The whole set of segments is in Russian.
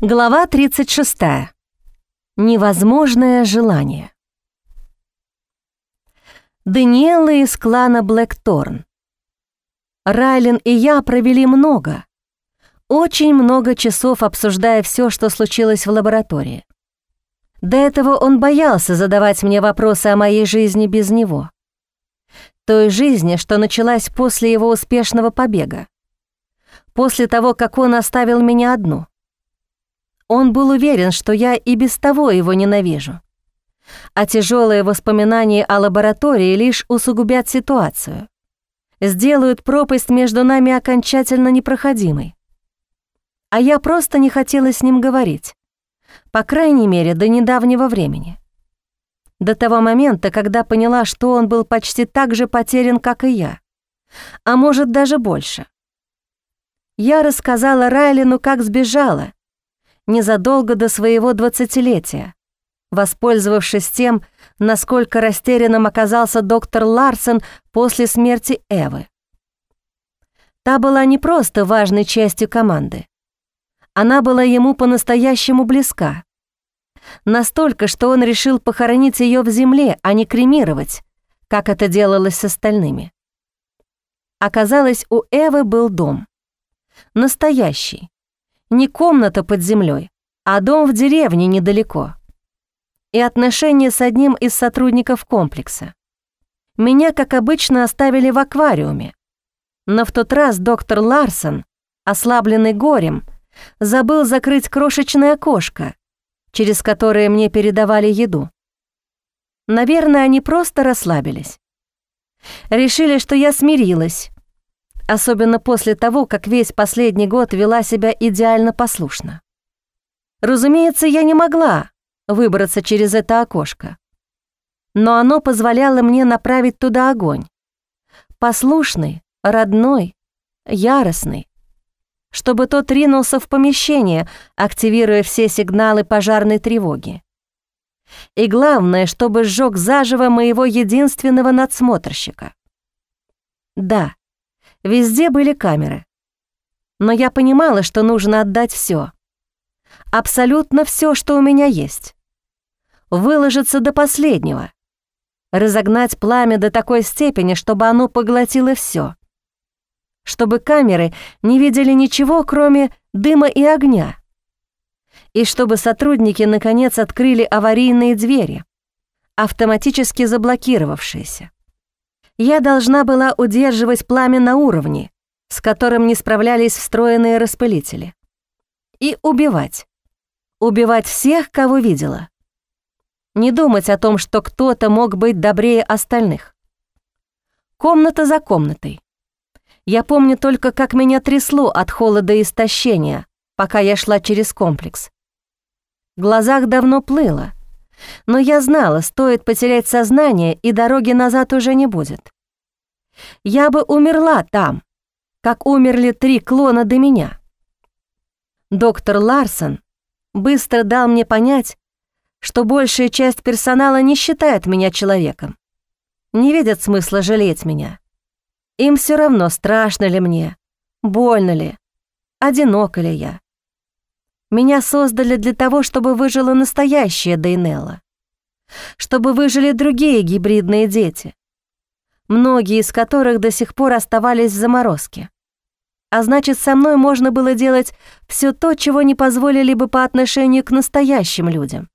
Глава 36. Невозможное желание. Даниэла из клана Блэкторн. Райлен и я провели много, очень много часов обсуждая все, что случилось в лаборатории. До этого он боялся задавать мне вопросы о моей жизни без него. Той жизни, что началась после его успешного побега. После того, как он оставил меня одну — он был уверен, что я и без того его ненавижу. А тяжелые воспоминания о лаборатории лишь усугубят ситуацию. Сделают пропасть между нами окончательно непроходимой. А я просто не хотела с ним говорить. По крайней мере, до недавнего времени. До того момента, когда поняла, что он был почти так же потерян, как и я. А может, даже больше. Я рассказала Райлину, как сбежала, незадолго до своего двадцатилетия, воспользовавшись тем, насколько растерянным оказался доктор Ларсон после смерти Эвы. Та была не просто важной частью команды. Она была ему по-настоящему близка. Настолько, что он решил похоронить ее в земле, а не кремировать, как это делалось с остальными. Оказалось, у Эвы был дом. Настоящий, не комната под землей, а дом в деревне недалеко. И отношения с одним из сотрудников комплекса. Меня, как обычно, оставили в аквариуме. Но в тот раз доктор Ларсон, ослабленный горем, забыл закрыть крошечное окошко, через которое мне передавали еду. Наверное, они просто расслабились. Решили, что я смирилась, особенно после того, как весь последний год вела себя идеально послушно. Разумеется, я не могла выбраться через это окошко, но оно позволяло мне направить туда огонь. Послушный, родной, яростный, чтобы тот ринулся в помещение, активируя все сигналы пожарной тревоги. И главное, чтобы сжег заживо моего единственного надсмотрщика. Да, Везде были камеры. Но я понимала, что нужно отдать все. Абсолютно все, что у меня есть. Выложиться до последнего. Разогнать пламя до такой степени, чтобы оно поглотило все. Чтобы камеры не видели ничего, кроме дыма и огня. И чтобы сотрудники наконец открыли аварийные двери, автоматически заблокировавшиеся. Я должна была удерживать пламя на уровне, с которым не справлялись встроенные распылители. И убивать. Убивать всех, кого видела. Не думать о том, что кто-то мог быть добрее остальных. Комната за комнатой. Я помню только, как меня трясло от холода и истощения, пока я шла через комплекс. В глазах давно плыло, но я знала, стоит потерять сознание, и дороги назад уже не будет. Я бы умерла там, как умерли три клона до меня. Доктор Ларсон быстро дал мне понять, что большая часть персонала не считает меня человеком, не видят смысла жалеть меня. Им все равно, страшно ли мне, больно ли, одинока ли я. Меня создали для того, чтобы выжила настоящая Дейнелла, чтобы выжили другие гибридные дети, многие из которых до сих пор оставались в заморозке. А значит, со мной можно было делать все то, чего не позволили бы по отношению к настоящим людям.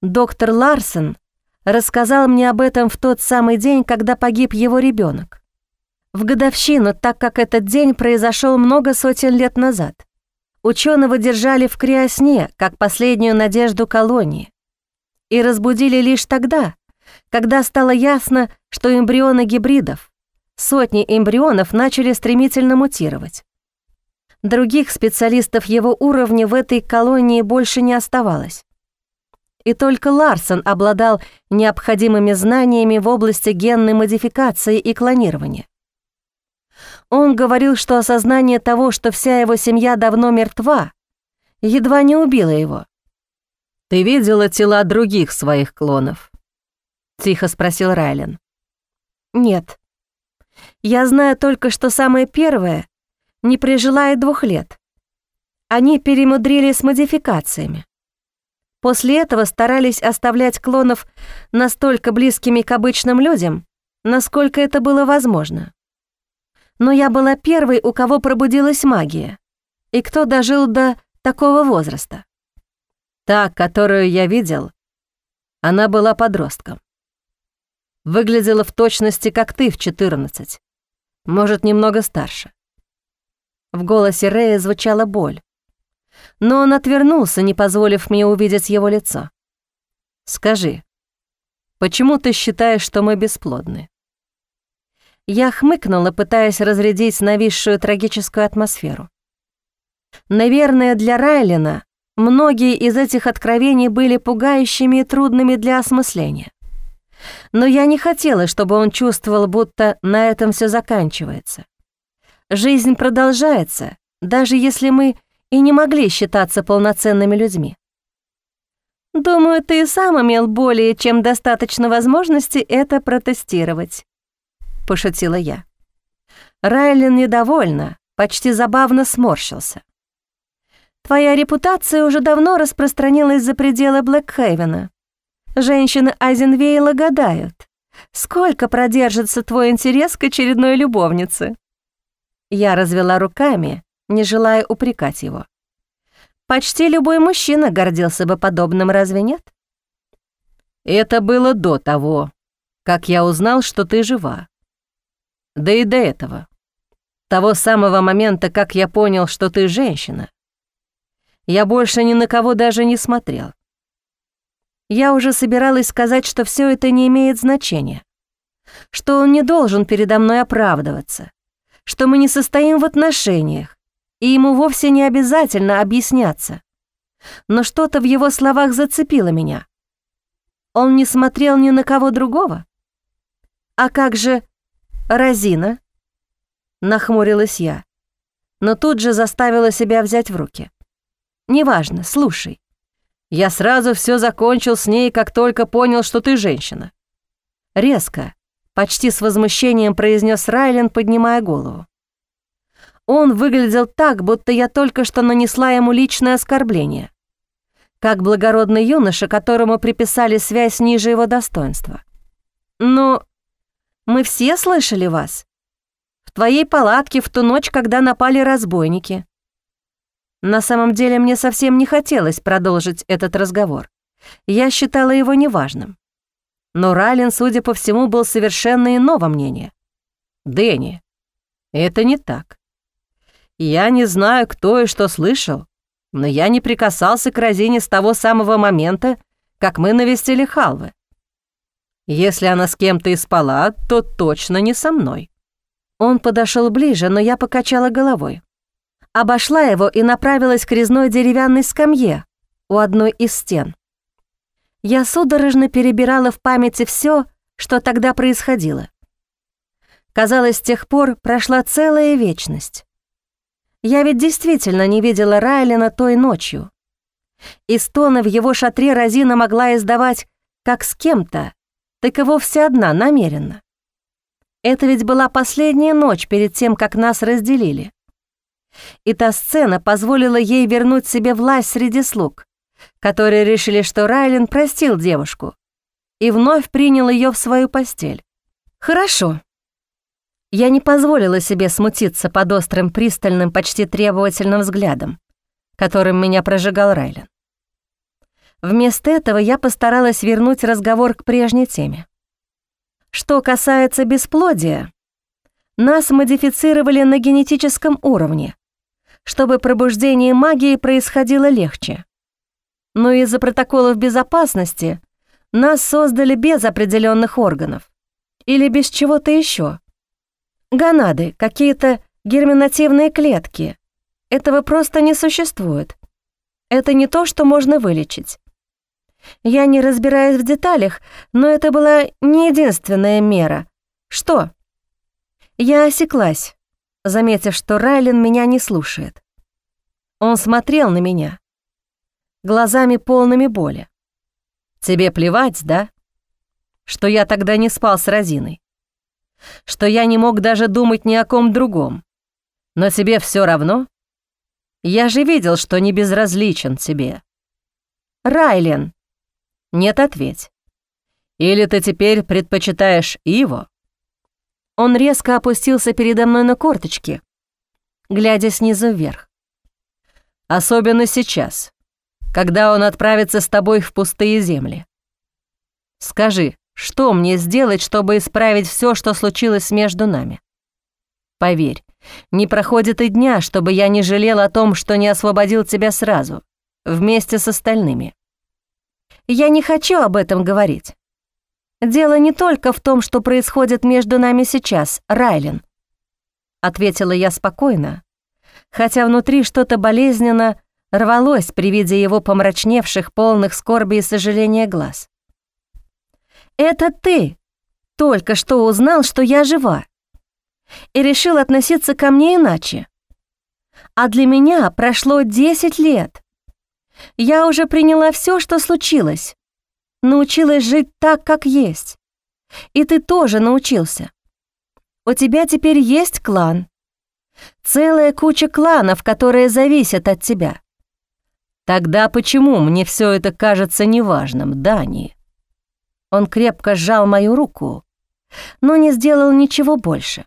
Доктор Ларсен рассказал мне об этом в тот самый день, когда погиб его ребенок. В годовщину, так как этот день произошел много сотен лет назад. Ученого держали в криосне, как последнюю надежду колонии, и разбудили лишь тогда, когда стало ясно, что эмбрионы гибридов, сотни эмбрионов начали стремительно мутировать. Других специалистов его уровня в этой колонии больше не оставалось. И только Ларсон обладал необходимыми знаниями в области генной модификации и клонирования. Он говорил, что осознание того, что вся его семья давно мертва, едва не убило его. «Ты видела тела других своих клонов?» — тихо спросил Райлен. «Нет. Я знаю только, что самое первое не прижила и двух лет. они перемудрили с модификациями. После этого старались оставлять клонов настолько близкими к обычным людям, насколько это было возможно. Но я была первой, у кого пробудилась магия, и кто дожил до такого возраста. Та, которую я видел, она была подростком. Выглядела в точности, как ты в 14, может, немного старше. В голосе Рэя звучала боль, но он отвернулся, не позволив мне увидеть его лицо. «Скажи, почему ты считаешь, что мы бесплодны?» Я хмыкнула, пытаясь разрядить нависшую трагическую атмосферу. Наверное, для Райлина многие из этих откровений были пугающими и трудными для осмысления. Но я не хотела, чтобы он чувствовал, будто на этом все заканчивается. Жизнь продолжается, даже если мы и не могли считаться полноценными людьми. Думаю, ты и сам имел более чем достаточно возможности это протестировать. — пошутила я. Райлин недовольна, почти забавно сморщился. «Твоя репутация уже давно распространилась за пределы Блэкхейвена. Женщины Айзенвейла гадают, сколько продержится твой интерес к очередной любовнице?» Я развела руками, не желая упрекать его. Почти любой мужчина гордился бы подобным, разве нет? Это было до того, как я узнал, что ты жива. Да и до этого. Того самого момента, как я понял, что ты женщина. Я больше ни на кого даже не смотрел. Я уже собиралась сказать, что все это не имеет значения, что он не должен передо мной оправдываться, что мы не состоим в отношениях, и ему вовсе не обязательно объясняться. Но что-то в его словах зацепило меня. Он не смотрел ни на кого другого? А как же «Розина?» Нахмурилась я, но тут же заставила себя взять в руки. «Неважно, слушай. Я сразу все закончил с ней, как только понял, что ты женщина». Резко, почти с возмущением произнес Райлен, поднимая голову. Он выглядел так, будто я только что нанесла ему личное оскорбление, как благородный юноша, которому приписали связь ниже его достоинства. Но мы все слышали вас. В твоей палатке в ту ночь, когда напали разбойники. На самом деле мне совсем не хотелось продолжить этот разговор. Я считала его неважным. Но Райлен, судя по всему, был совершенно иного мнения. «Дэнни, это не так. Я не знаю, кто и что слышал, но я не прикасался к Розине с того самого момента, как мы навестили Халвы. Если она с кем-то и спала, то точно не со мной». Он подошел ближе, но я покачала головой. Обошла его и направилась к резной деревянной скамье у одной из стен. Я судорожно перебирала в памяти все, что тогда происходило. Казалось, с тех пор прошла целая вечность. Я ведь действительно не видела Райлина той ночью. И стоны в его шатре Розина могла издавать как с кем-то, так и вовсе одна, намеренно. Это ведь была последняя ночь перед тем, как нас разделили. И та сцена позволила ей вернуть себе власть среди слуг, которые решили, что Райлен простил девушку и вновь принял ее в свою постель. Хорошо. Я не позволила себе смутиться под острым, пристальным, почти требовательным взглядом, которым меня прожигал Райлен. Вместо этого я постаралась вернуть разговор к прежней теме. Что касается бесплодия, нас модифицировали на генетическом уровне, чтобы пробуждение магии происходило легче. Но из-за протоколов безопасности нас создали без определенных органов или без чего-то еще. Гонады, какие-то герминативные клетки. Этого просто не существует. Это не то, что можно вылечить. Я не разбираюсь в деталях, но это была не единственная мера. Что? Я осеклась, заметив, что Райлен меня не слушает. Он смотрел на меня, глазами полными боли. «Тебе плевать, да? Что я тогда не спал с Розиной? Что я не мог даже думать ни о ком другом? Но тебе все равно? Я же видел, что не безразличен тебе. Райлен. Нет, ответь. Или ты теперь предпочитаешь Иво? Он резко опустился передо мной на корточки, глядя снизу вверх. Особенно сейчас, когда он отправится с тобой в пустые земли. Скажи, что мне сделать, чтобы исправить все, что случилось между нами? Поверь, не проходит и дня, чтобы я не жалел о том, что не освободил тебя сразу, вместе с остальными. Я не хочу об этом говорить. Дело не только в том, что происходит между нами сейчас, Райлен. Ответила я спокойно, хотя внутри что-то болезненно рвалось при виде его помрачневших, полных скорби и сожаления глаз. «Это ты только что узнал, что я жива, и решил относиться ко мне иначе. А для меня прошло 10 лет. Я уже приняла все, что случилось, научилась жить так, как есть. И ты тоже научился. У тебя теперь есть клан. Целая куча кланов, которые зависят от тебя. Тогда почему мне все это кажется неважным, Дани? Он крепко сжал мою руку, но не сделал ничего больше.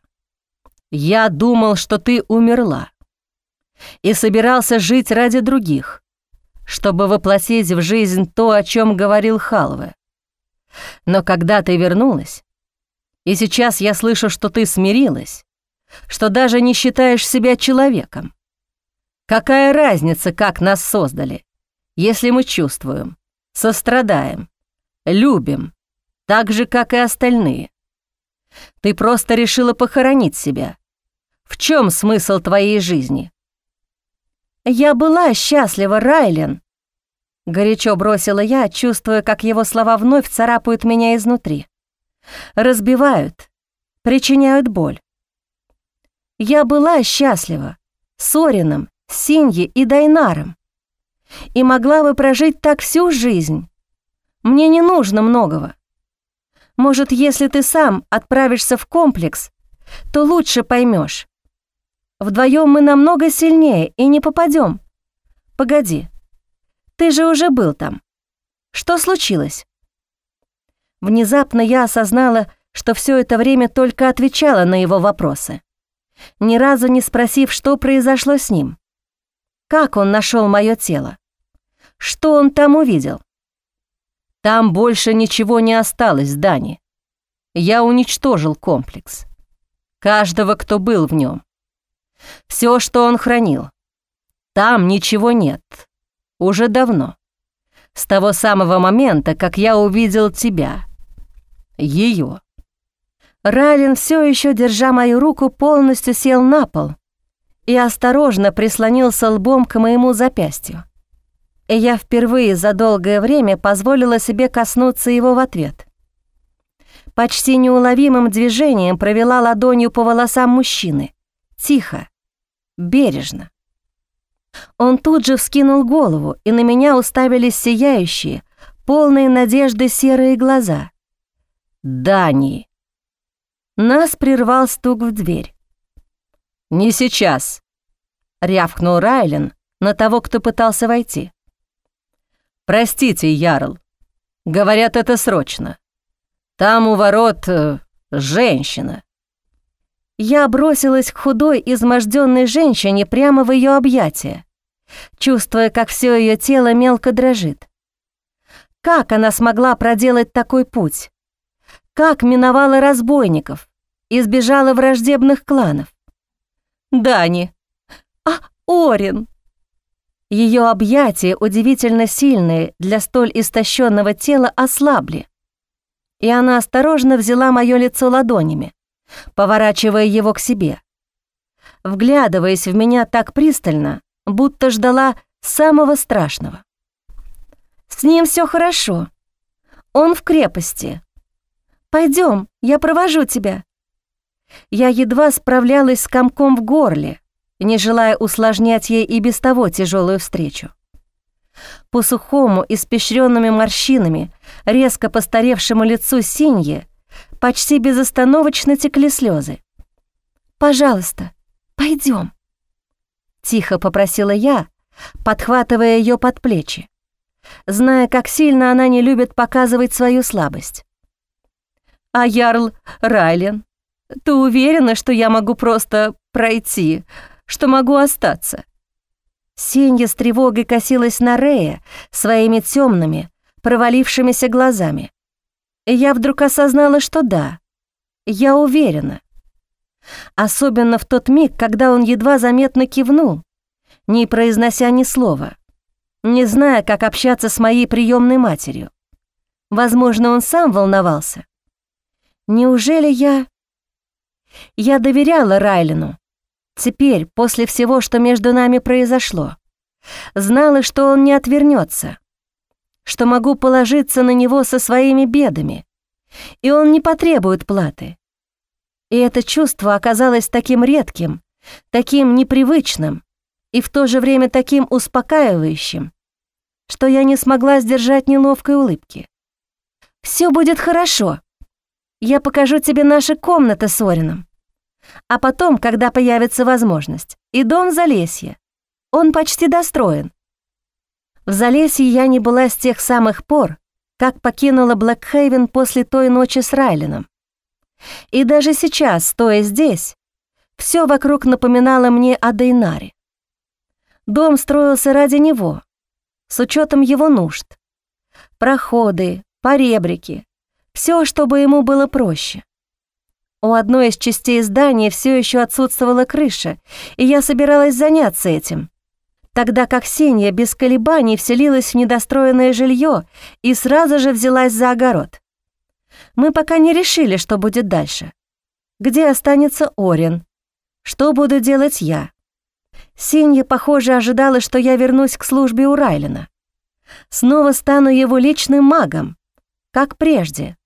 Я думал, что ты умерла и собирался жить ради других, чтобы воплотить в жизнь то, о чем говорил Халве. Но когда ты вернулась, и сейчас я слышу, что ты смирилась, что даже не считаешь себя человеком. Какая разница, как нас создали, если мы чувствуем, сострадаем, любим, так же, как и остальные? Ты просто решила похоронить себя. В чем смысл твоей жизни? «Я была счастлива, Райлен!» Горячо бросила я, чувствуя, как его слова вновь царапают меня изнутри. Разбивают, причиняют боль. Я была счастлива с Орином, Синьи и Дайнаром. И могла бы прожить так всю жизнь. Мне не нужно многого. Может, если ты сам отправишься в комплекс, то лучше поймешь. Вдвоем мы намного сильнее и не попадем. Погоди, ты же уже был там. Что случилось? Внезапно я осознала, что все это время только отвечала на его вопросы, ни разу не спросив, что произошло с ним. Как он нашел мое тело? Что он там увидел? Там больше ничего не осталось, Дани. Я уничтожил комплекс. Каждого, кто был в нем. Все, что он хранил. Там ничего нет. Уже давно. С того самого момента, как я увидел тебя. Ее. Райлен, все еще держа мою руку, полностью сел на пол и осторожно прислонился лбом к моему запястью. И я впервые за долгое время позволила себе коснуться его в ответ. Почти неуловимым движением провела ладонью по волосам мужчины. Тихо, бережно. Он тут же вскинул голову, и на меня уставились сияющие, полные надежды серые глаза. «Дани!» Нас прервал стук в дверь. «Не сейчас!» — рявкнул Райлен на того, кто пытался войти. «Простите, Ярл. Говорят, это срочно. Там у ворот э, женщина». Я бросилась к худой, изможденной женщине прямо в ее объятия, чувствуя, как все ее тело мелко дрожит. Как она смогла проделать такой путь? Как миновала разбойников, избежала враждебных кланов? Дани. А, Орин! Ее объятия, удивительно сильные для столь истощенного тела, ослабли. И она осторожно взяла мое лицо ладонями поворачивая его к себе. Вглядываясь в меня так пристально, будто ждала самого страшного. «С ним все хорошо. Он в крепости. Пойдем, я провожу тебя». Я едва справлялась с комком в горле, не желая усложнять ей и без того тяжелую встречу. По сухому, испещренными морщинами, резко постаревшему лицу Синьи почти безостановочно текли слезы. «Пожалуйста, пойдем. — тихо попросила я, подхватывая ее под плечи, зная, как сильно она не любит показывать свою слабость. «А Ярл Райлен, ты уверена, что я могу просто пройти, что могу остаться?» Сенья с тревогой косилась на Рея своими темными, провалившимися глазами. Я вдруг осознала, что да, я уверена. Особенно в тот миг, когда он едва заметно кивнул, не произнося ни слова, не зная, как общаться с моей приемной матерью. Возможно, он сам волновался. Неужели я... Я доверяла Райлину. Теперь, после всего, что между нами произошло, знала, что он не отвернется, что могу положиться на него со своими бедами, и он не потребует платы. И это чувство оказалось таким редким, таким непривычным и в то же время таким успокаивающим, что я не смогла сдержать неловкой улыбки. «Все будет хорошо. Я покажу тебе наши комнаты с Орином. А потом, когда появится возможность, и дом Залесье. Он почти достроен. В Залесье я не была с тех самых пор, как покинула Блэкхейвен после той ночи с Райленом. И даже сейчас, стоя здесь, все вокруг напоминало мне о Дейнаре. Дом строился ради него, с учетом его нужд. Проходы, поребрики, все, чтобы ему было проще. У одной из частей здания все еще отсутствовала крыша, и я собиралась заняться этим. Тогда как Сенья без колебаний вселилась в недостроенное жилье и сразу же взялась за огород. Мы пока не решили, что будет дальше. Где останется Орин? Что буду делать я? Сенья, похоже, ожидала, что я вернусь к службе у Райлина. Снова стану его личным магом, как прежде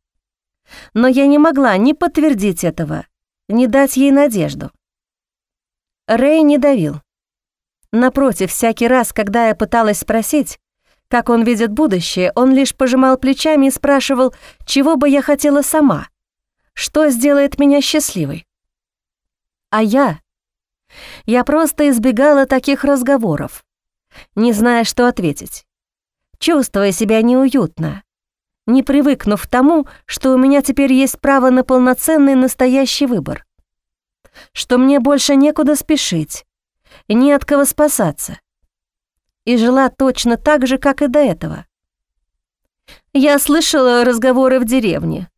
но я не могла ни подтвердить этого, ни дать ей надежду. Рэй не давил. Напротив, всякий раз, когда я пыталась спросить, как он видит будущее, он лишь пожимал плечами и спрашивал, чего бы я хотела сама, что сделает меня счастливой. А я... Я просто избегала таких разговоров, не зная, что ответить, чувствуя себя неуютно, не привыкнув к тому, что у меня теперь есть право на полноценный настоящий выбор. Что мне больше некуда спешить, не от кого спасаться. И жила точно так же, как и до этого. Я слышала разговоры в деревне.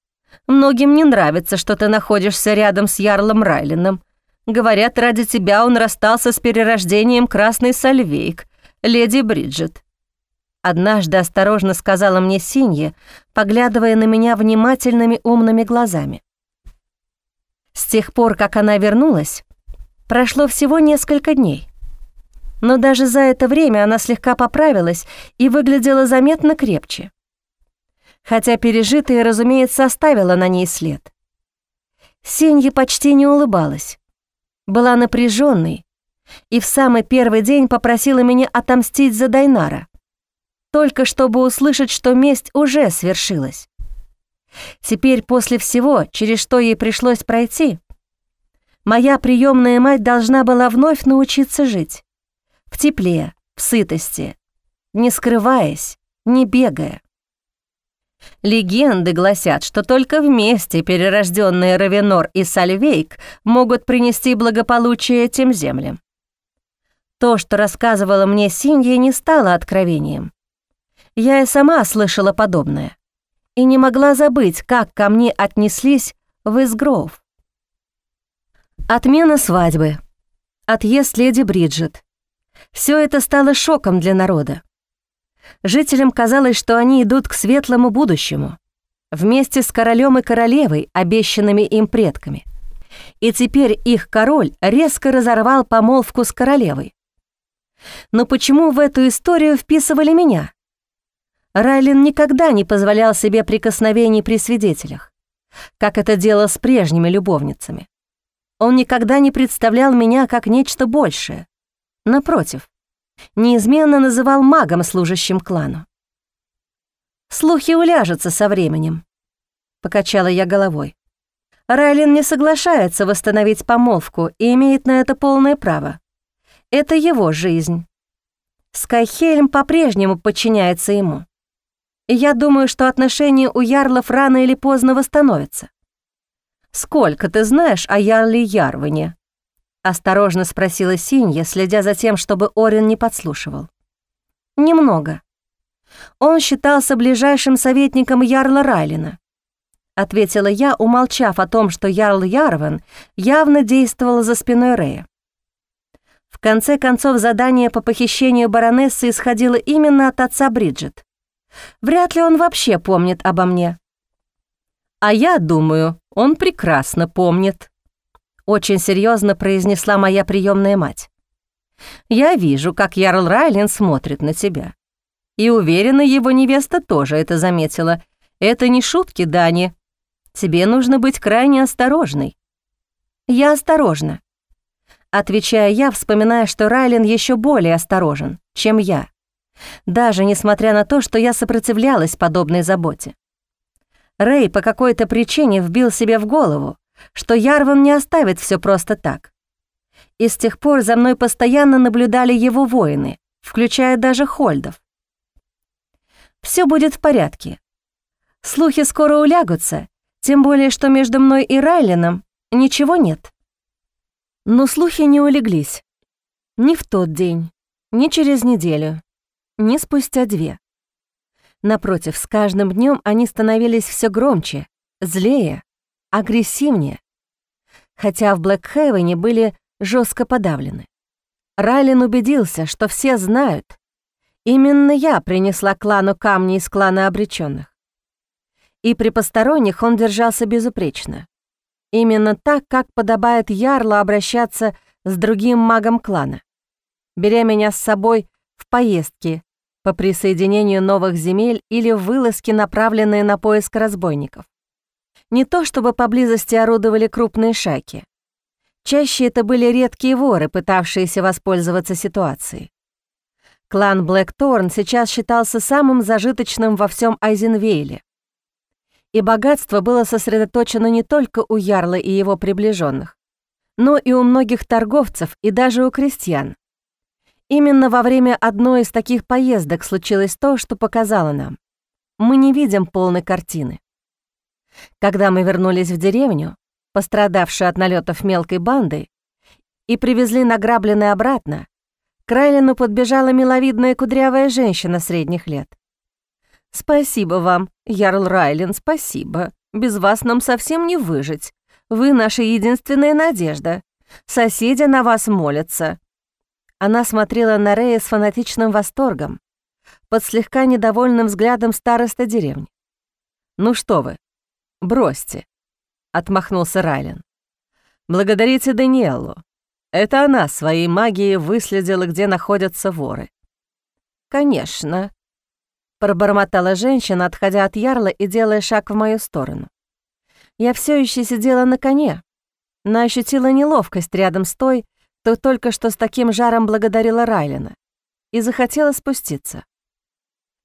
Многим не нравится, что ты находишься рядом с Ярлом Райлином. Говорят, ради тебя он расстался с перерождением Красный Сальвейк, леди Бриджит. Однажды осторожно сказала мне Синья, поглядывая на меня внимательными умными глазами. С тех пор, как она вернулась, прошло всего несколько дней. Но даже за это время она слегка поправилась и выглядела заметно крепче. Хотя пережитое, разумеется, оставило на ней след. Синья почти не улыбалась, была напряженной и в самый первый день попросила меня отомстить за Дайнара только чтобы услышать, что месть уже свершилась. Теперь после всего, через что ей пришлось пройти, моя приемная мать должна была вновь научиться жить. В тепле, в сытости, не скрываясь, не бегая. Легенды гласят, что только вместе перерожденные Равенор и Сальвейк могут принести благополучие этим землям. То, что рассказывала мне Синья, не стало откровением. Я и сама слышала подобное и не могла забыть, как ко мне отнеслись в Изгров. Отмена свадьбы, отъезд леди Бриджит. Все это стало шоком для народа. Жителям казалось, что они идут к светлому будущему, вместе с королем и королевой, обещанными им предками. И теперь их король резко разорвал помолвку с королевой. Но почему в эту историю вписывали меня? Райлин никогда не позволял себе прикосновений при свидетелях, как это делал с прежними любовницами. Он никогда не представлял меня как нечто большее. Напротив, неизменно называл магом, служащим клану. «Слухи уляжутся со временем», — покачала я головой. Райлин не соглашается восстановить помолвку и имеет на это полное право. Это его жизнь. Скайхельм по-прежнему подчиняется ему. Я думаю, что отношения у ярлов рано или поздно восстановятся. «Сколько ты знаешь о ярле Ярване?» — осторожно спросила Синья, следя за тем, чтобы Орин не подслушивал. «Немного. Он считался ближайшим советником ярла Райлина», — ответила я, умолчав о том, что ярл Ярван явно действовал за спиной Рея. В конце концов, задание по похищению баронессы исходило именно от отца Бриджит. Вряд ли он вообще помнит обо мне. А я думаю, он прекрасно помнит. Очень серьезно произнесла моя приемная мать. Я вижу, как Ярл Райлен смотрит на тебя. И уверена, его невеста тоже это заметила. Это не шутки, Дани. Тебе нужно быть крайне осторожной. Я осторожна отвечая я, вспоминая, что Райлен еще более осторожен, чем я, даже несмотря на то, что я сопротивлялась подобной заботе. Рэй по какой-то причине вбил себе в голову, что Ярван не оставит все просто так. И с тех пор за мной постоянно наблюдали его воины, включая даже Хольдов. Все будет в порядке. Слухи скоро улягутся, тем более, что между мной и Райленом ничего нет. Но слухи не улеглись. Ни в тот день, ни через неделю, ни спустя две. Напротив, с каждым днем они становились все громче, злее, агрессивнее. Хотя в Блэкхевене были жестко подавлены. Райлен убедился, что все знают, именно я принесла клану камни из клана обреченных. И при посторонних он держался безупречно. Именно так, как подобает Ярлу обращаться с другим магом клана. Беря меня с собой в поездки по присоединению новых земель или вылазки, направленные на поиск разбойников. Не то чтобы поблизости орудовали крупные шайки. Чаще это были редкие воры, пытавшиеся воспользоваться ситуацией. Клан Блэкторн сейчас считался самым зажиточным во всем Айзенвейле и богатство было сосредоточено не только у Ярла и его приближенных, но и у многих торговцев и даже у крестьян. Именно во время одной из таких поездок случилось то, что показало нам. Мы не видим полной картины. Когда мы вернулись в деревню, пострадавшую от налетов мелкой банды, и привезли награбленное обратно, к Райлину подбежала миловидная кудрявая женщина средних лет. «Спасибо вам, Ярл Райлен, спасибо. Без вас нам совсем не выжить. Вы наша единственная надежда. Соседи на вас молятся». Она смотрела на Рея с фанатичным восторгом, под слегка недовольным взглядом староста деревни. «Ну что вы, бросьте», — отмахнулся Райлен. «Благодарите Даниэлу. Это она своей магией выследила, где находятся воры». «Конечно», Пробормотала женщина, отходя от ярла и делая шаг в мою сторону. Я все еще сидела на коне, но ощутила неловкость рядом с той, кто только что с таким жаром благодарила Райлина, и захотела спуститься.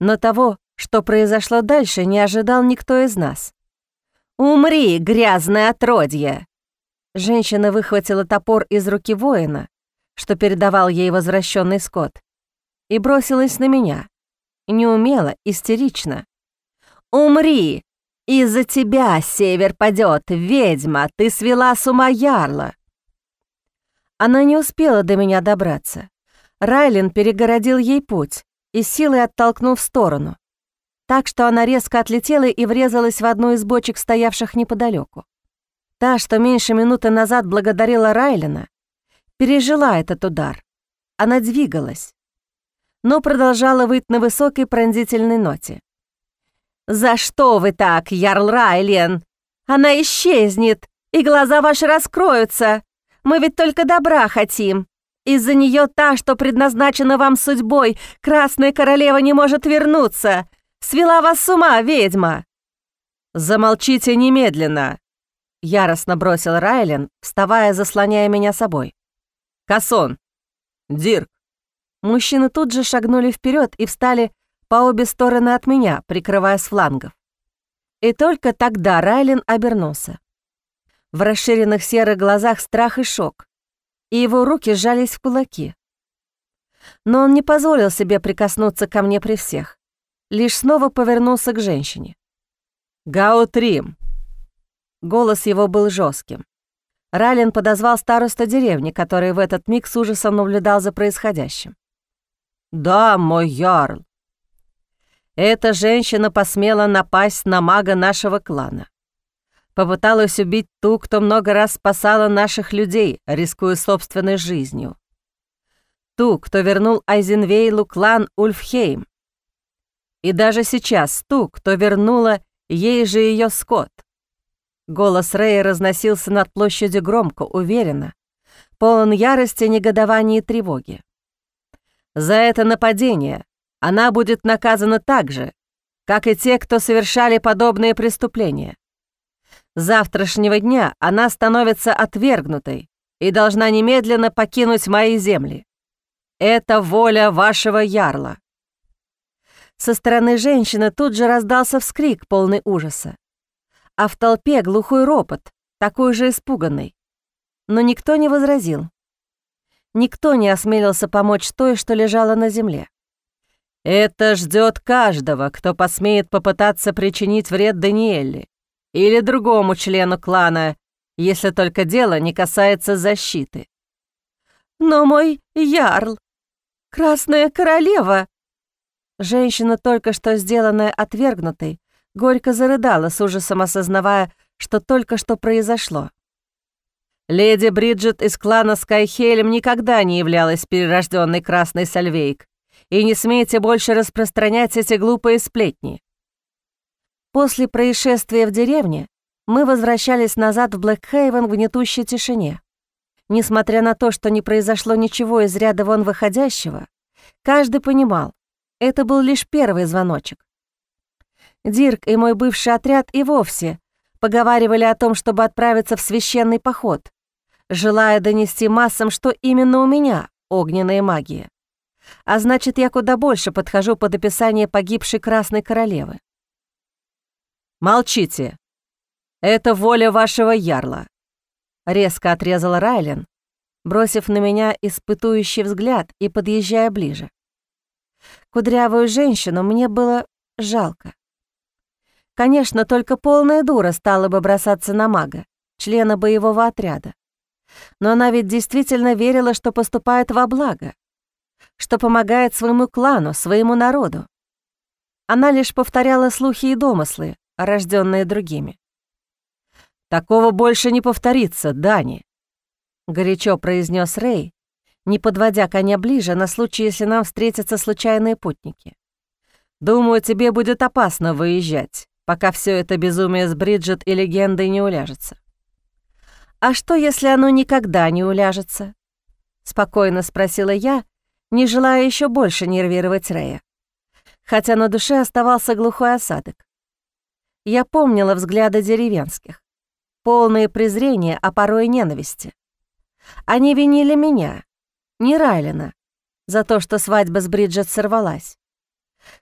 Но того, что произошло дальше, не ожидал никто из нас. «Умри, грязное отродье!» Женщина выхватила топор из руки воина, что передавал ей возвращенный скот, и бросилась на меня неумело, истерично. «Умри! Из-за тебя север падет, ведьма! Ты свела с ума ярла!» Она не успела до меня добраться. Райлин перегородил ей путь и силой оттолкнул в сторону, так что она резко отлетела и врезалась в одну из бочек, стоявших неподалеку. Та, что меньше минуты назад благодарила Райлина, пережила этот удар. Она двигалась, но продолжала выть на высокой пронзительной ноте. «За что вы так, Ярл Райлен? Она исчезнет, и глаза ваши раскроются. Мы ведь только добра хотим. Из-за нее та, что предназначена вам судьбой, Красная Королева не может вернуться. Свела вас с ума, ведьма!» «Замолчите немедленно!» Яростно бросил Райлен, вставая, заслоняя меня собой. «Кассон! Дирк! Мужчины тут же шагнули вперед и встали по обе стороны от меня, прикрывая с флангов. И только тогда Райлин обернулся. В расширенных серых глазах страх и шок, и его руки сжались в кулаки. Но он не позволил себе прикоснуться ко мне при всех, лишь снова повернулся к женщине. «Гаутрим!» Голос его был жестким. Ралин подозвал староста деревни, который в этот миг с ужасом наблюдал за происходящим. «Да, мой ярл. Эта женщина посмела напасть на мага нашего клана. Попыталась убить ту, кто много раз спасала наших людей, рискуя собственной жизнью. Ту, кто вернул Айзенвейлу клан Ульфхейм. И даже сейчас ту, кто вернула ей же ее скот. Голос Рэя разносился над площадью громко, уверенно, полон ярости, негодования и тревоги. За это нападение она будет наказана так же, как и те, кто совершали подобные преступления. Завтрашнего дня она становится отвергнутой и должна немедленно покинуть мои земли. Это воля вашего ярла». Со стороны женщины тут же раздался вскрик, полный ужаса. А в толпе глухой ропот, такой же испуганный. Но никто не возразил. Никто не осмелился помочь той, что лежала на земле. «Это ждет каждого, кто посмеет попытаться причинить вред Даниэле или другому члену клана, если только дело не касается защиты. «Но мой ярл, Красная королева!» Женщина, только что сделанная отвергнутой, горько зарыдала, с ужасом осознавая, что только что произошло. Леди Бриджит из клана Скайхелем никогда не являлась перерожденной красной Сальвейк, и не смейте больше распространять эти глупые сплетни. После происшествия в деревне мы возвращались назад в Блэкхейвен в гнетущей тишине. Несмотря на то, что не произошло ничего из ряда вон выходящего, каждый понимал, это был лишь первый звоночек. Дирк и мой бывший отряд и вовсе поговаривали о том, чтобы отправиться в священный поход, желая донести массам, что именно у меня огненная магия. А значит, я куда больше подхожу под описание погибшей Красной Королевы. «Молчите! Это воля вашего ярла!» Резко отрезал Райлен, бросив на меня испытующий взгляд и подъезжая ближе. Кудрявую женщину мне было жалко. Конечно, только полная дура стала бы бросаться на мага, члена боевого отряда. Но она ведь действительно верила, что поступает во благо, что помогает своему клану, своему народу. Она лишь повторяла слухи и домыслы, рожденные другими. «Такого больше не повторится, Дани», — горячо произнес Рэй, не подводя коня ближе на случай, если нам встретятся случайные путники. «Думаю, тебе будет опасно выезжать, пока все это безумие с Бриджит и легендой не уляжется». «А что, если оно никогда не уляжется?» — спокойно спросила я, не желая еще больше нервировать Рэя. Хотя на душе оставался глухой осадок. Я помнила взгляды деревенских, полные презрения, а порой ненависти. Они винили меня, не Райлина, за то, что свадьба с Бриджет сорвалась.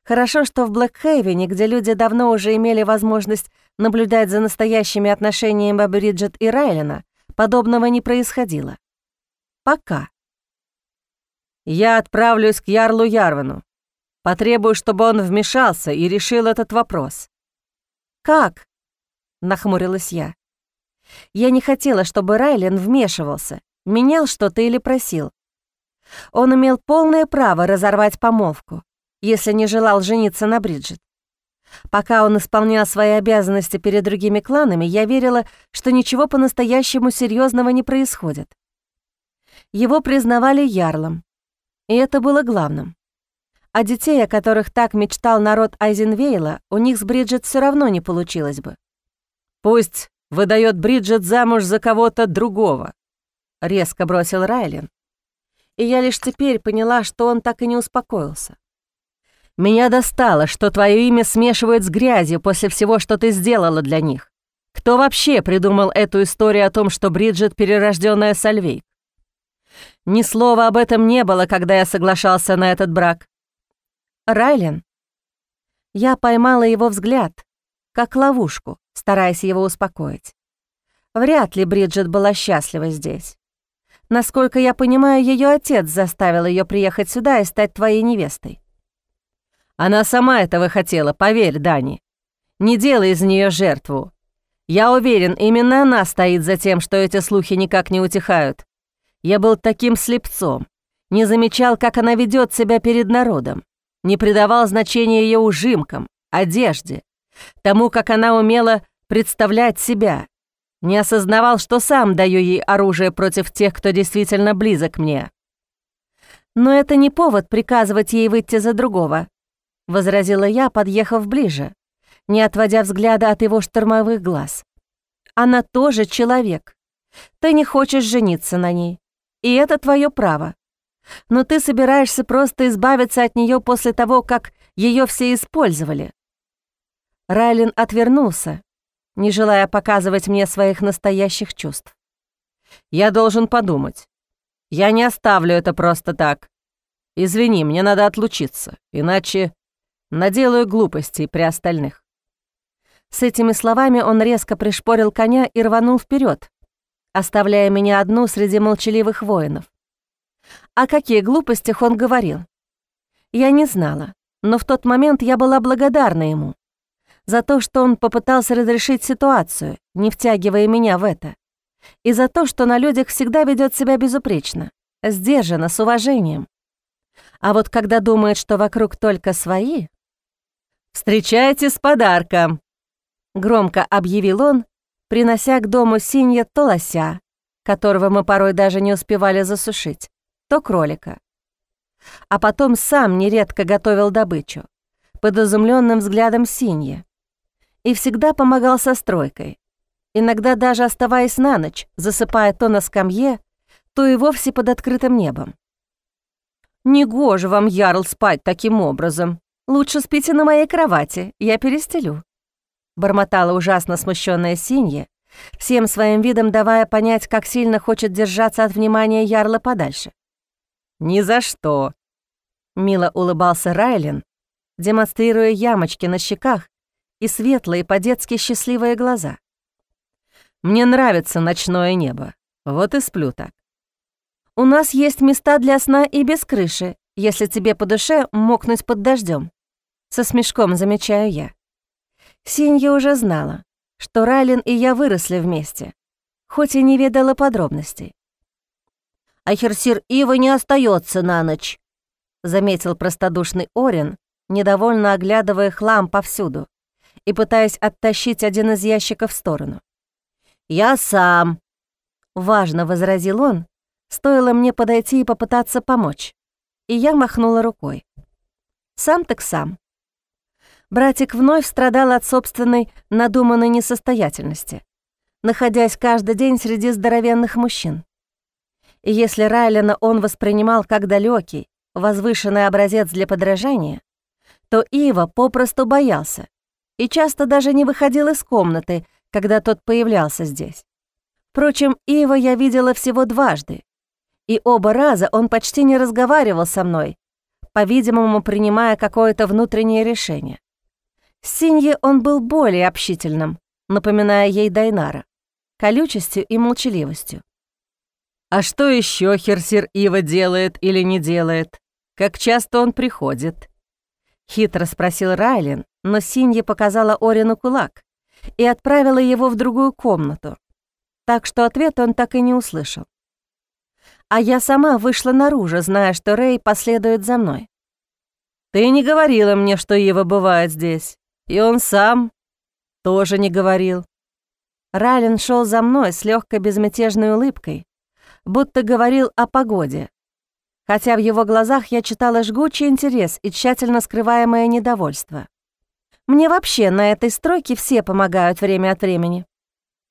Хорошо, что в Блэкхейвене, где люди давно уже имели возможность наблюдать за настоящими отношениями Бриджет и Райлина, подобного не происходило. Пока. Я отправлюсь к Ярлу Ярвану. Потребую, чтобы он вмешался и решил этот вопрос. «Как?» — нахмурилась я. Я не хотела, чтобы Райлен вмешивался, менял что-то или просил. Он имел полное право разорвать помолвку, если не желал жениться на Бриджит. Пока он исполнял свои обязанности перед другими кланами, я верила, что ничего по-настоящему серьезного не происходит. Его признавали ярлом, и это было главным. А детей, о которых так мечтал народ Айзенвейла, у них с Бриджит все равно не получилось бы. «Пусть выдает Бриджит замуж за кого-то другого», — резко бросил Райлен. И я лишь теперь поняла, что он так и не успокоился. «Меня достало, что твое имя смешивают с грязью после всего, что ты сделала для них. Кто вообще придумал эту историю о том, что Бриджит — перерожденная Сальвейк? Ни слова об этом не было, когда я соглашался на этот брак. Райлен. Я поймала его взгляд, как ловушку, стараясь его успокоить. Вряд ли Бриджит была счастлива здесь. Насколько я понимаю, ее отец заставил ее приехать сюда и стать твоей невестой. Она сама этого хотела, поверь, Дани. Не делай из нее жертву. Я уверен, именно она стоит за тем, что эти слухи никак не утихают. Я был таким слепцом, не замечал, как она ведет себя перед народом, не придавал значения ее ужимкам, одежде, тому, как она умела представлять себя, не осознавал, что сам даю ей оружие против тех, кто действительно близок мне. Но это не повод приказывать ей выйти за другого, возразила я, подъехав ближе, не отводя взгляда от его штормовых глаз. Она тоже человек. Ты не хочешь жениться на ней, и это твое право. Но ты собираешься просто избавиться от нее после того, как ее все использовали. Райлин отвернулся, не желая показывать мне своих настоящих чувств. «Я должен подумать. Я не оставлю это просто так. Извини, мне надо отлучиться, иначе наделаю глупостей при остальных». С этими словами он резко пришпорил коня и рванул вперед, оставляя меня одну среди молчаливых воинов. О каких глупостях он говорил? Я не знала, но в тот момент я была благодарна ему за то, что он попытался разрешить ситуацию, не втягивая меня в это, и за то, что на людях всегда ведет себя безупречно, сдержанно, с уважением. А вот когда думает, что вокруг только свои... «Встречайте с подарком!» — громко объявил он, принося к дому синья то лося, которого мы порой даже не успевали засушить, то кролика. А потом сам нередко готовил добычу, под изумленным взглядом синья, и всегда помогал со стройкой, иногда даже оставаясь на ночь, засыпая то на скамье, то и вовсе под открытым небом. «Негоже вам, Ярл, спать таким образом. Лучше спите на моей кровати, я перестелю», — бормотала ужасно смущенная Синья, всем своим видом давая понять, как сильно хочет держаться от внимания Ярла подальше. «Ни за что», — мило улыбался Райлен, демонстрируя ямочки на щеках и светлые, по-детски счастливые глаза. «Мне нравится ночное небо, вот и сплю так». «У нас есть места для сна и без крыши, если тебе по душе мокнуть под дождем. со смешком замечаю я. Синья уже знала, что Райлин и я выросли вместе, хоть и не ведала подробностей. «А Херсир Ива не остается на ночь», — заметил простодушный Орин, недовольно оглядывая хлам повсюду и пытаясь оттащить один из ящиков в сторону. «Я сам», — важно возразил он, стоило мне подойти и попытаться помочь, и я махнула рукой. «Сам так сам». Братик вновь страдал от собственной надуманной несостоятельности, находясь каждый день среди здоровенных мужчин. И если Райлена он воспринимал как далекий, возвышенный образец для подражания, то Ива попросту боялся, и часто даже не выходил из комнаты, когда тот появлялся здесь. Впрочем, Ива я видела всего дважды, и оба раза он почти не разговаривал со мной, по-видимому, принимая какое-то внутреннее решение. С Синье он был более общительным, напоминая ей Дайнара, колючестью и молчаливостью. «А что еще Херсир Ива делает или не делает? Как часто он приходит?» Хитро спросил Райлин, но Синья показала Орину кулак и отправила его в другую комнату, так что ответ он так и не услышал. А я сама вышла наружу, зная, что Рэй последует за мной. «Ты не говорила мне, что Ива бывает здесь, и он сам тоже не говорил». Райлин шел за мной с легкой безмятежной улыбкой, будто говорил о погоде, хотя в его глазах я читала жгучий интерес и тщательно скрываемое недовольство. Мне вообще на этой стройке все помогают время от времени.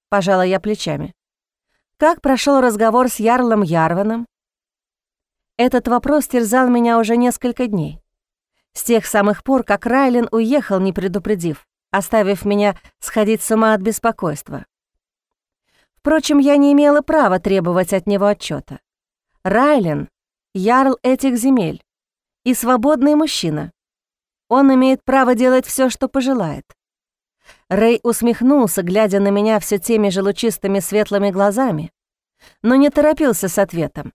Пожала я плечами. Как прошел разговор с Ярлом Ярваном? Этот вопрос терзал меня уже несколько дней. С тех самых пор, как Райлен уехал, не предупредив, оставив меня сходить с ума от беспокойства. Впрочем, я не имела права требовать от него отчета. Райлен — ярл этих земель и свободный мужчина. Он имеет право делать все, что пожелает. Рэй усмехнулся, глядя на меня все теми же лучистыми светлыми глазами, но не торопился с ответом,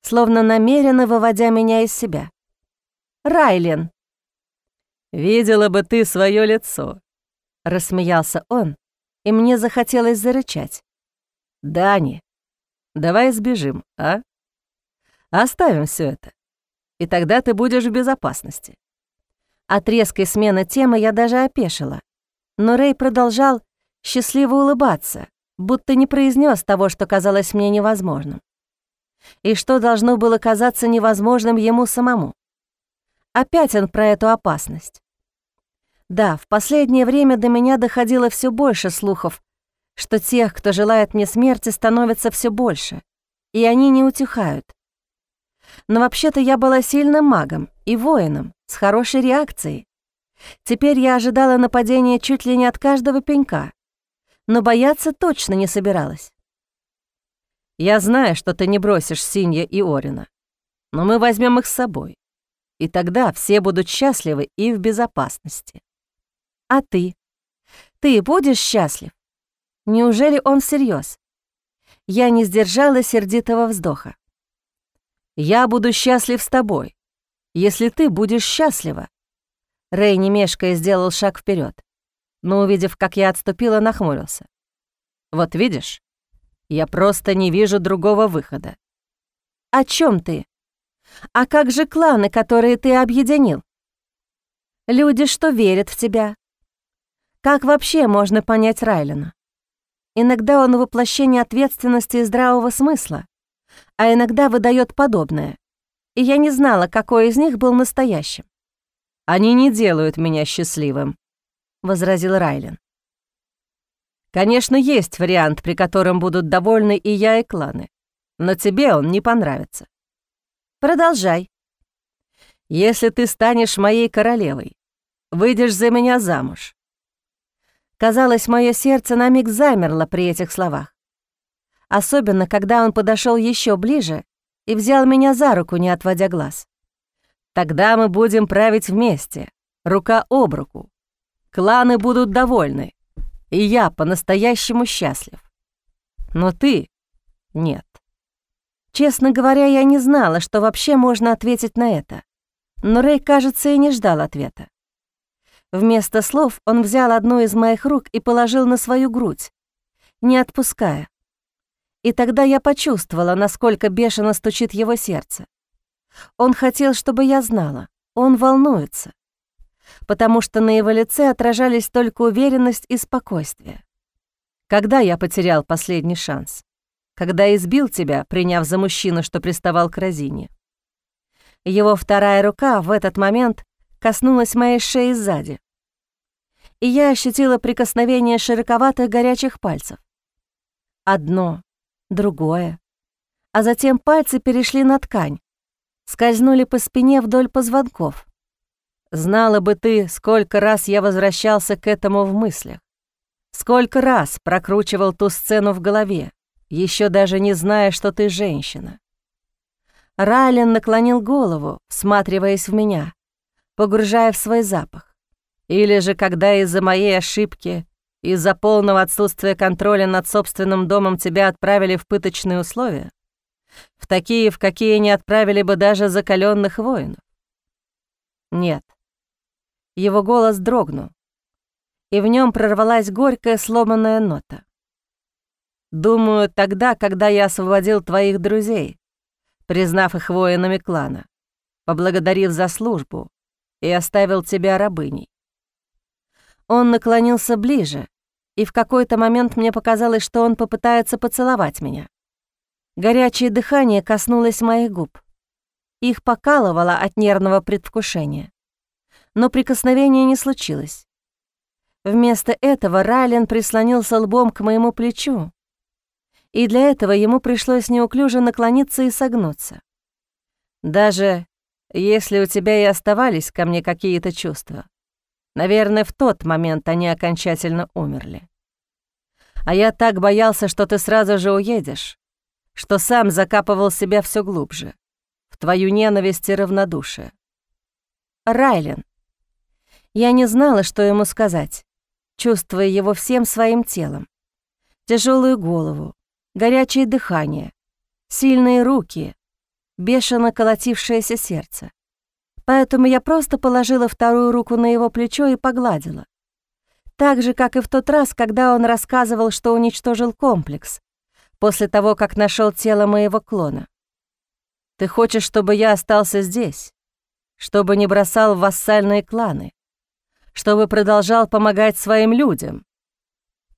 словно намеренно выводя меня из себя. «Райлен!» «Видела бы ты свое лицо!» — рассмеялся он, и мне захотелось зарычать. «Дани, давай сбежим, а? Оставим все это, и тогда ты будешь в безопасности». От резкой смены темы я даже опешила, но Рэй продолжал счастливо улыбаться, будто не произнес того, что казалось мне невозможным. И что должно было казаться невозможным ему самому. Опять он про эту опасность. Да, в последнее время до меня доходило все больше слухов, что тех, кто желает мне смерти, становится все больше, и они не утихают. Но вообще-то я была сильным магом и воином, с хорошей реакцией. Теперь я ожидала нападения чуть ли не от каждого пенька, но бояться точно не собиралась. «Я знаю, что ты не бросишь Синья и Орина, но мы возьмем их с собой, и тогда все будут счастливы и в безопасности». «А ты? Ты будешь счастлив? Неужели он всерьез? Я не сдержала сердитого вздоха. «Я буду счастлив с тобой, если ты будешь счастлива». Рэй, не мешкая, сделал шаг вперед но, увидев, как я отступила, нахмурился. «Вот видишь, я просто не вижу другого выхода». «О чем ты? А как же кланы, которые ты объединил? Люди, что верят в тебя. Как вообще можно понять Райлена? Иногда он воплощение ответственности и здравого смысла, а иногда выдает подобное, и я не знала, какой из них был настоящим. Они не делают меня счастливым, — возразил Райлен. «Конечно, есть вариант, при котором будут довольны и я, и кланы, но тебе он не понравится. Продолжай. Если ты станешь моей королевой, выйдешь за меня замуж». Казалось, мое сердце на миг замерло при этих словах. Особенно, когда он подошел еще ближе и взял меня за руку, не отводя глаз. «Тогда мы будем править вместе, рука об руку, кланы будут довольны, и я по-настоящему счастлив. Но ты — нет. Честно говоря, я не знала, что вообще можно ответить на это. Но Рэй, кажется, и не ждал ответа. Вместо слов он взял одну из моих рук и положил на свою грудь, не отпуская. И тогда я почувствовала, насколько бешено стучит его сердце. Он хотел, чтобы я знала. Он волнуется потому что на его лице отражались только уверенность и спокойствие. Когда я потерял последний шанс? Когда избил тебя, приняв за мужчину, что приставал к Розине? Его вторая рука в этот момент коснулась моей шеи сзади, и я ощутила прикосновение широковатых горячих пальцев. Одно, другое, а затем пальцы перешли на ткань, скользнули по спине вдоль позвонков. Знала бы ты, сколько раз я возвращался к этому в мыслях. Сколько раз прокручивал ту сцену в голове, еще даже не зная, что ты женщина. Райлен наклонил голову, всматриваясь в меня, погружая в свой запах. Или же, когда из-за моей ошибки, из-за полного отсутствия контроля над собственным домом тебя отправили в пыточные условия, в такие, в какие не отправили бы даже закаленных воинов. Нет, его голос дрогнул, и в нем прорвалась горькая сломанная нота. «Думаю, тогда, когда я освободил твоих друзей, признав их воинами клана, поблагодарив за службу и оставил тебя рабыней». Он наклонился ближе, и в какой-то момент мне показалось, что он попытается поцеловать меня. Горячее дыхание коснулось моих губ. Их покалывало от нервного предвкушения но прикосновения не случилось. Вместо этого Райлен прислонился лбом к моему плечу, и для этого ему пришлось неуклюже наклониться и согнуться. Даже если у тебя и оставались ко мне какие-то чувства, наверное, в тот момент они окончательно умерли. А я так боялся, что ты сразу же уедешь, что сам закапывал себя все глубже, в твою ненависть и равнодушие. Райлен, я не знала, что ему сказать, чувствуя его всем своим телом. Тяжелую голову, горячее дыхание, сильные руки, бешено колотившееся сердце. Поэтому я просто положила вторую руку на его плечо и погладила. Так же, как и в тот раз, когда он рассказывал, что уничтожил комплекс, после того, как нашел тело моего клона. «Ты хочешь, чтобы я остался здесь? Чтобы не бросал вассальные кланы? Чтобы продолжал помогать своим людям?»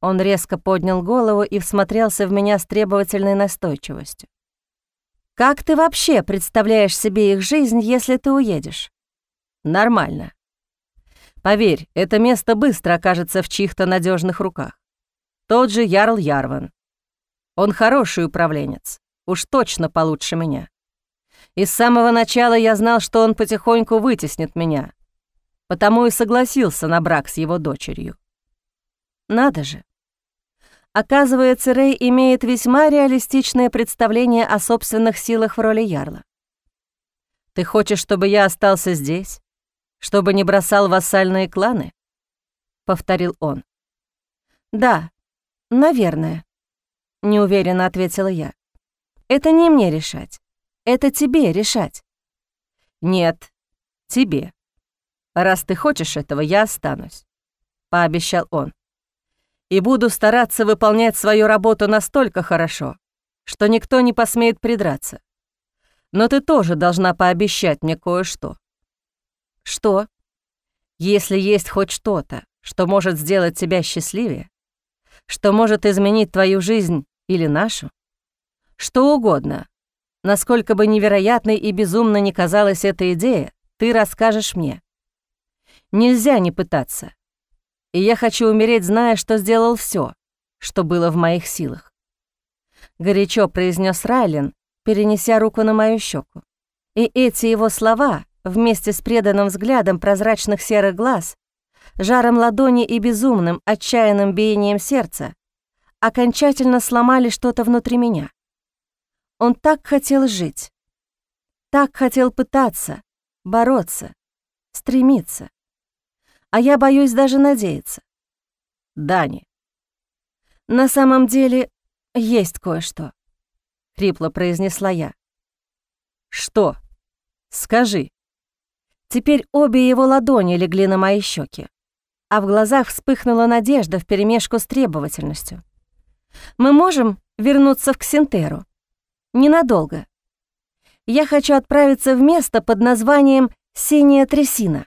Он резко поднял голову и всмотрелся в меня с требовательной настойчивостью. «Как ты вообще представляешь себе их жизнь, если ты уедешь?» «Нормально. Поверь, это место быстро окажется в чьих-то надежных руках. Тот же Ярл Ярван. Он хороший управленец, уж точно получше меня. И с самого начала я знал, что он потихоньку вытеснит меня, потому и согласился на брак с его дочерью. Надо же. Оказывается, Рэй имеет весьма реалистичное представление о собственных силах в роли Ярла. «Ты хочешь, чтобы я остался здесь? Чтобы не бросал вассальные кланы?» — повторил он. «Да, наверное», — неуверенно ответила я. «Это не мне решать. Это тебе решать». «Нет, тебе. Раз ты хочешь этого, я останусь», — пообещал он. «И буду стараться выполнять свою работу настолько хорошо, что никто не посмеет придраться. Но ты тоже должна пообещать мне кое-что». Что? Если есть хоть что-то, что может сделать тебя счастливее, что может изменить твою жизнь или нашу, что угодно, насколько бы невероятной и безумно не казалась эта идея, ты расскажешь мне. Нельзя не пытаться. И я хочу умереть, зная, что сделал все, что было в моих силах. Горячо произнес Райлен, перенеся руку на мою щеку. И эти его слова вместе с преданным взглядом прозрачных серых глаз, жаром ладони и безумным, отчаянным биением сердца, окончательно сломали что-то внутри меня. Он так хотел жить, так хотел пытаться, бороться, стремиться. А я боюсь даже надеяться. Дани. На самом деле есть кое-что, — хрипло произнесла я. Что? Скажи. Теперь обе его ладони легли на мои щеки, а в глазах вспыхнула надежда вперемешку с требовательностью. «Мы можем вернуться в Ксентеру? Ненадолго. Я хочу отправиться в место под названием «Синяя трясина».